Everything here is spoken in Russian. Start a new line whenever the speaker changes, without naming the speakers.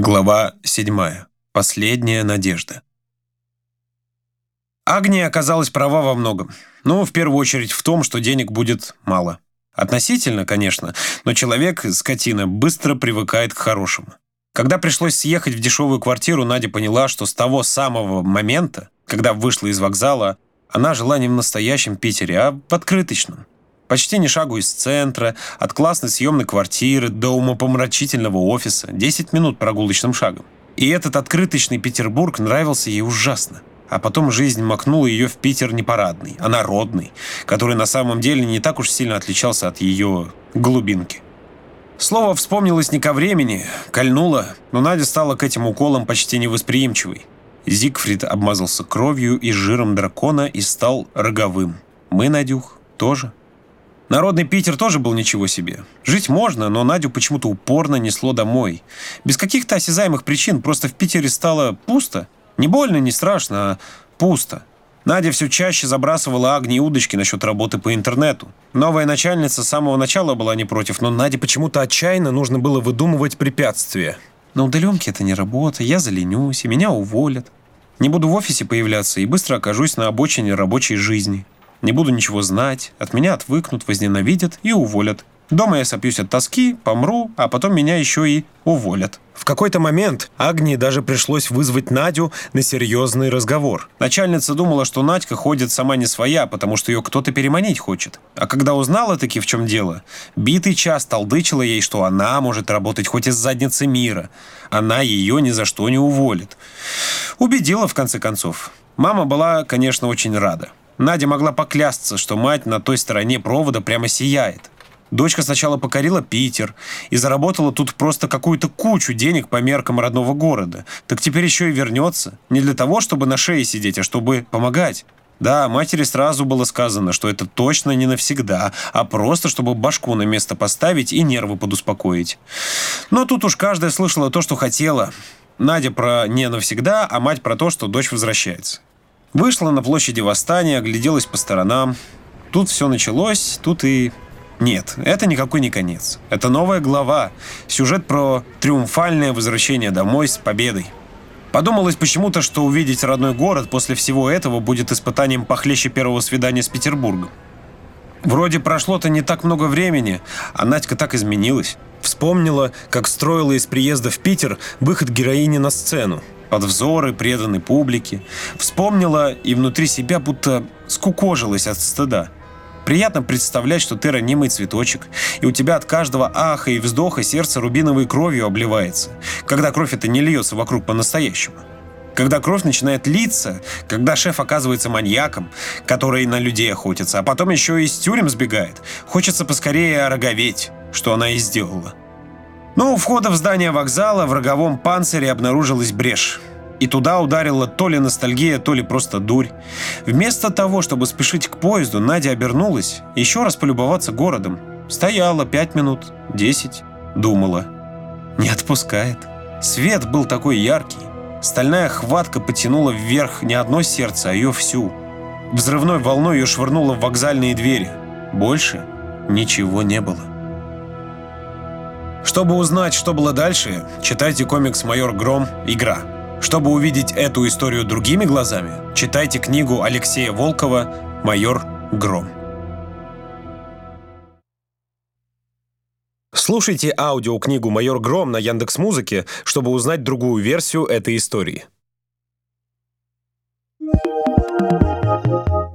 Глава 7. Последняя надежда. Агния оказалась права во многом. Ну, в первую очередь в том, что денег будет мало. Относительно, конечно, но человек, скотина, быстро привыкает к хорошему. Когда пришлось съехать в дешевую квартиру, Надя поняла, что с того самого момента, когда вышла из вокзала, она жила не в настоящем Питере, а в открыточном. Почти ни шагу из центра, от классной съемной квартиры до умопомрачительного офиса, 10 минут прогулочным шагом. И этот открыточный Петербург нравился ей ужасно. А потом жизнь макнула ее в Питер не парадный, а народный, который на самом деле не так уж сильно отличался от ее глубинки. Слово вспомнилось не ко времени, кольнуло, но Надя стала к этим уколам почти невосприимчивой. Зигфрид обмазался кровью и жиром дракона и стал роговым. Мы, Надюх, тоже. Народный Питер тоже был ничего себе. Жить можно, но Надю почему-то упорно несло домой. Без каких-то осязаемых причин, просто в Питере стало пусто. Не больно, не страшно, а пусто. Надя все чаще забрасывала Агни и удочки насчет работы по интернету. Новая начальница с самого начала была не против, но Наде почему-то отчаянно нужно было выдумывать препятствия. На удаленке это не работа, я заленюсь, и меня уволят. Не буду в офисе появляться и быстро окажусь на обочине рабочей жизни. Не буду ничего знать, от меня отвыкнут, возненавидят и уволят. Дома я сопьюсь от тоски, помру, а потом меня еще и уволят. В какой-то момент Агнии даже пришлось вызвать Надю на серьезный разговор. Начальница думала, что Надька ходит сама не своя, потому что ее кто-то переманить хочет. А когда узнала таки в чем дело, битый час толдычила ей, что она может работать хоть из задницы мира. Она ее ни за что не уволит. Убедила, в конце концов. Мама была, конечно, очень рада. Надя могла поклясться, что мать на той стороне провода прямо сияет. Дочка сначала покорила Питер и заработала тут просто какую-то кучу денег по меркам родного города. Так теперь еще и вернется. Не для того, чтобы на шее сидеть, а чтобы помогать. Да, матери сразу было сказано, что это точно не навсегда, а просто, чтобы башку на место поставить и нервы подуспокоить. Но тут уж каждая слышала то, что хотела. Надя про «не навсегда», а мать про то, что дочь возвращается. Вышла на площади Восстания, огляделась по сторонам. Тут все началось, тут и... Нет, это никакой не конец. Это новая глава. Сюжет про триумфальное возвращение домой с победой. Подумалось почему-то, что увидеть родной город после всего этого будет испытанием похлеще первого свидания с Петербургом. Вроде прошло-то не так много времени, а Надька так изменилась. Вспомнила, как строила из приезда в Питер выход героини на сцену под взоры преданной публики. Вспомнила и внутри себя будто скукожилась от стыда. Приятно представлять, что ты ранимый цветочек, и у тебя от каждого аха и вздоха сердце рубиновой кровью обливается, когда кровь это не льется вокруг по-настоящему. Когда кровь начинает литься, когда шеф оказывается маньяком, который на людей охотится, а потом еще и из тюрем сбегает, хочется поскорее ороговеть, что она и сделала. Но у входа в здание вокзала в роговом панцире обнаружилась брешь. И туда ударила то ли ностальгия, то ли просто дурь. Вместо того, чтобы спешить к поезду, Надя обернулась, еще раз полюбоваться городом. Стояла пять минут, десять, думала. Не отпускает. Свет был такой яркий. Стальная хватка потянула вверх не одно сердце, а ее всю. Взрывной волной ее швырнуло в вокзальные двери. Больше ничего не было. Чтобы узнать, что было дальше, читайте комикс «Майор Гром. Игра». Чтобы увидеть эту историю другими глазами, читайте книгу Алексея Волкова «Майор Гром». Слушайте аудиокнигу «Майор Гром» на Яндекс.Музыке, чтобы узнать другую версию этой истории.
Thank you.